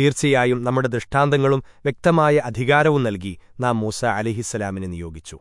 തീർച്ചയായും നമ്മുടെ ദൃഷ്ടാന്തങ്ങളും വ്യക്തമായ അധികാരവും നൽകി നാം മൂസ അലിഹിസ്സലാമിനെ നിയോഗിച്ചു.